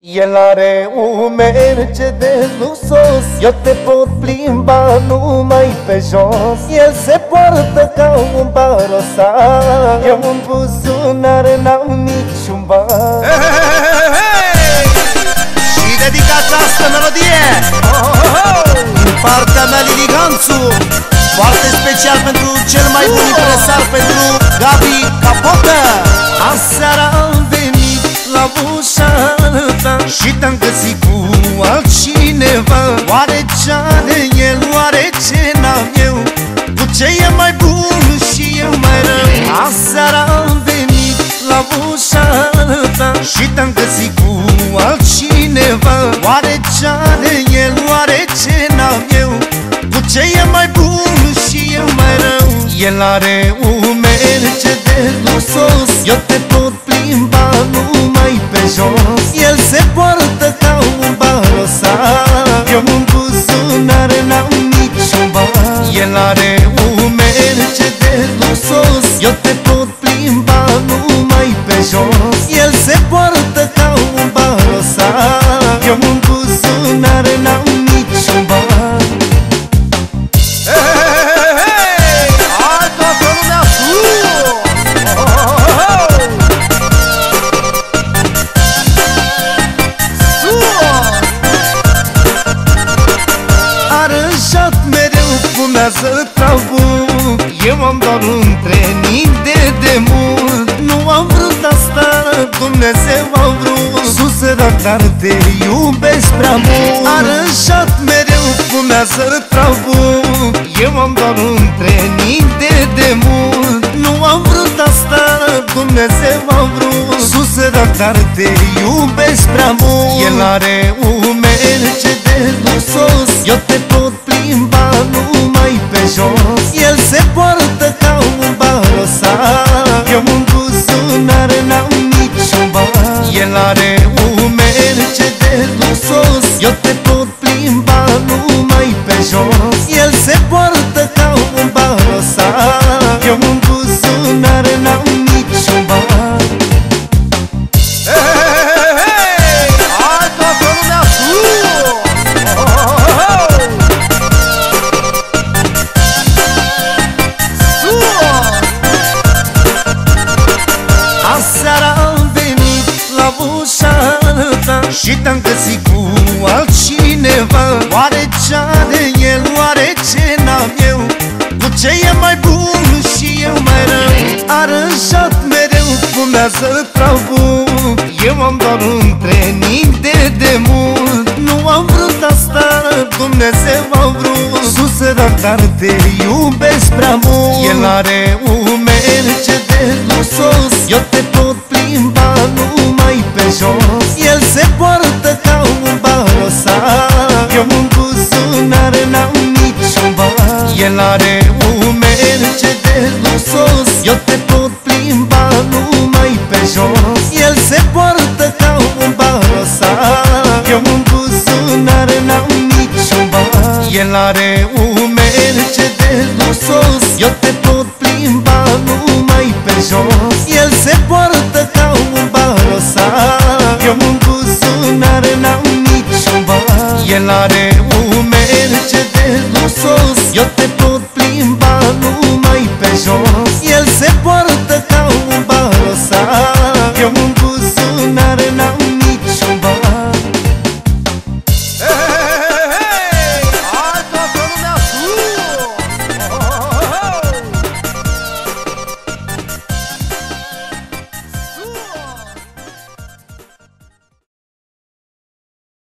El are un Mercedes luxos Eu te pot plimba numai pe jos. El se poartă ca un barosar Eu în buzunar n-am niciun ban Hey, hey, hey, Și dedicați asta melodie. Din partea mea Lili Ganțu. Foarte special pentru cel mai bun impresar Pentru Gabi Capotă. Aseara am venit la ușa ta Și te-am găsit cu altcineva. Oare ce are el, oare ce n-am eu? Cu ce e mai bun și eu mai rău? Aseara am venit la ușa ta. Și te-am găsit cu altcineva. Oare ce are el, oare ce n-am eu? Cu ce e mai bun și eu mai rău? El are un Mercedes luxos. Eu te pot plimba numai pe jos fumează trabul Eu am doar un trening de demult Nu am vrut asta, Dumnezeu a vrut. Susărat, dar te iubesc prea mult. Aranjat mereu fumează trabul Eu am doar un trening de demult Nu am vrut asta, Dumnezeu a vrut. Susărat, dar te iubesc prea mult. El are un Mercedes luxos. Eu te pot plimba numai Și te-am găsit cu altcineva. Oare ce are el, oare ce n-am eu? Cu ce e mai bun și eu mai rău? Aranjat mereu fumează trabul Eu am doar un trening de demult Nu am vrut asta, Dumnezeu a vrut. Susărat, dar te iubesc prea mult. El are un Mercedes luxos. Eu te pot plimba numai pe jos. El se poartă ban El are un Mercedes luxos. Eu te pot plimba numai pe jos. El se poartă ca un barosar. Eu în buzunar n-am niciun ban El are un Mercedes luxos. Eu te pot plimba numai pe jos. El se poartă ca un barosar. Eu în buzunar n-am niciun ban El are un Mercedes luxos. Eu te pot